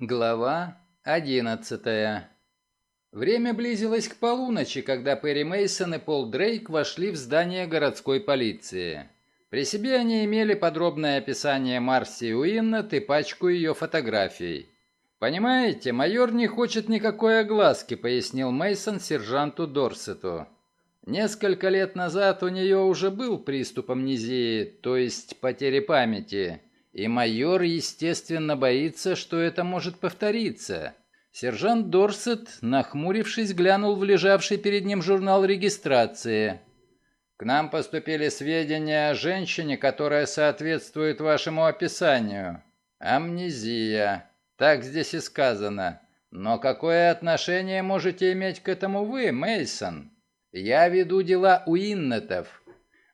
Глава 11 Время близилось к полуночи, когда Перри Мейсон и Пол Дрейк вошли в здание городской полиции. При себе они имели подробное описание Марси Уиннет и пачку ее фотографий. «Понимаете, майор не хочет никакой огласки», — пояснил Мейсон сержанту Дорсету. Несколько лет назад у нее уже был приступ амнезии, то есть потери памяти, и майор, естественно, боится, что это может повториться. Сержант Дорсет, нахмурившись, глянул в лежавший перед ним журнал регистрации. «К нам поступили сведения о женщине, которая соответствует вашему описанию. Амнезия. Так здесь и сказано. Но какое отношение можете иметь к этому вы, Мейсон? Я веду дела у Иннетов».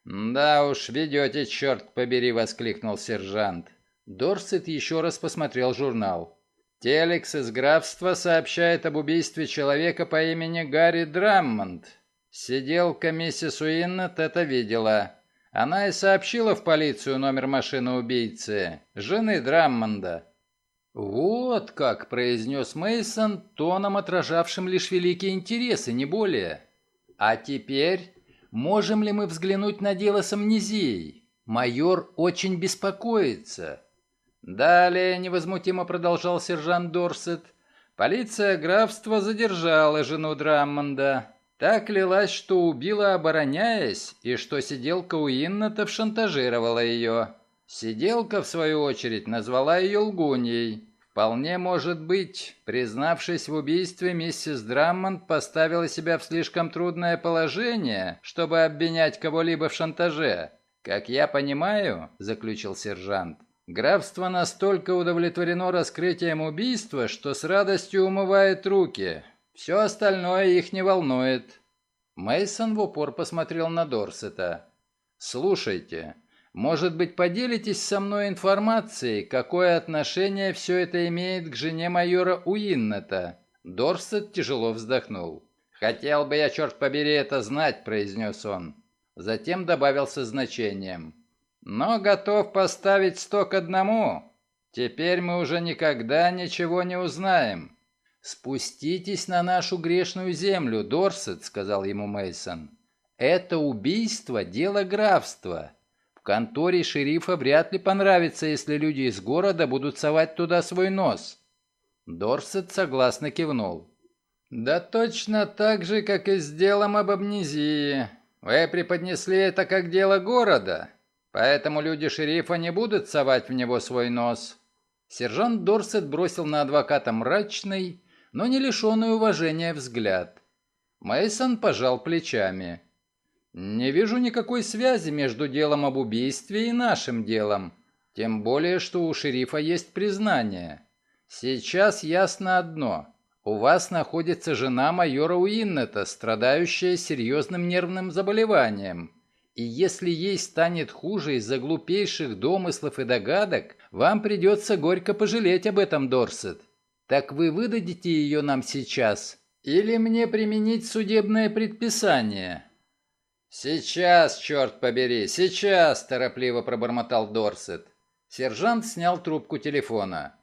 «Да уж, ведете, черт побери!» — воскликнул сержант. Дорсет еще раз посмотрел журнал. «Телекс из графства сообщает об убийстве человека по имени Гарри Драммонд. Сиделка миссис Уиннет это видела. Она и сообщила в полицию номер машины убийцы, жены Драммонда». «Вот как!» — произнес Мейсон тоном, отражавшим лишь великий интерес, и не более. А теперь можем ли мы взглянуть на дело с амнезией? Майор очень беспокоится. Далее, невозмутимо продолжал сержант Дорсет, полиция графства задержала жену Драммонда. Так лилась, что убила, обороняясь, и что сиделка Уиннетов шантажировала ее. Сиделка, в свою очередь, назвала ее лгуньей. Вполне может быть, признавшись в убийстве, миссис Драммонд поставила себя в слишком трудное положение, чтобы обвинять кого-либо в шантаже. Как я понимаю, заключил сержант, графство настолько удовлетворено раскрытием убийства, что с радостью умывает руки. Все остальное их не волнует. Мейсон в упор посмотрел на Дорсета. Слушайте, может быть, поделитесь со мной информацией, какое отношение все это имеет к жене майора Уиннета?» Дорсет тяжело вздохнул. «Хотел бы я, черт побери, это знать», — произнес он. Затем добавил со значением. «Но готов поставить сто к одному. Теперь мы уже никогда ничего не узнаем». «Спуститесь на нашу грешную землю, Дорсет», — сказал ему Мейсон. «Это убийство — дело графства конторе шерифа вряд ли понравится, если люди из города будут совать туда свой нос». Дорсет согласно кивнул. «Да точно так же, как и с делом об амнезии. Вы преподнесли это как дело города, поэтому люди шерифа не будут совать в него свой нос». Сержант Дорсет бросил на адвоката мрачный, но не лишенный уважения взгляд. Мейсон пожал плечами. Не вижу никакой связи между делом об убийстве и нашим делом. Тем более, что у шерифа есть признание. Сейчас ясно одно. У вас находится жена майора Уиннета, страдающая серьезным нервным заболеванием. И если ей станет хуже из-за глупейших домыслов и догадок, вам придется горько пожалеть об этом, Дорсет. Так вы выдадите ее нам сейчас? Или мне применить судебное предписание?» «Сейчас, черт побери, сейчас!» – торопливо пробормотал Дорсет. Сержант снял трубку телефона.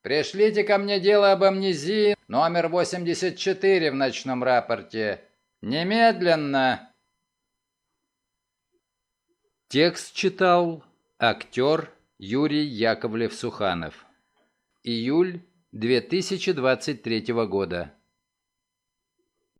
«Пришлите ко мне дело об амнезии, номер 84 в ночном рапорте. Немедленно!» Текст читал актер Юрий Яковлев-Суханов. Июль 2023 года.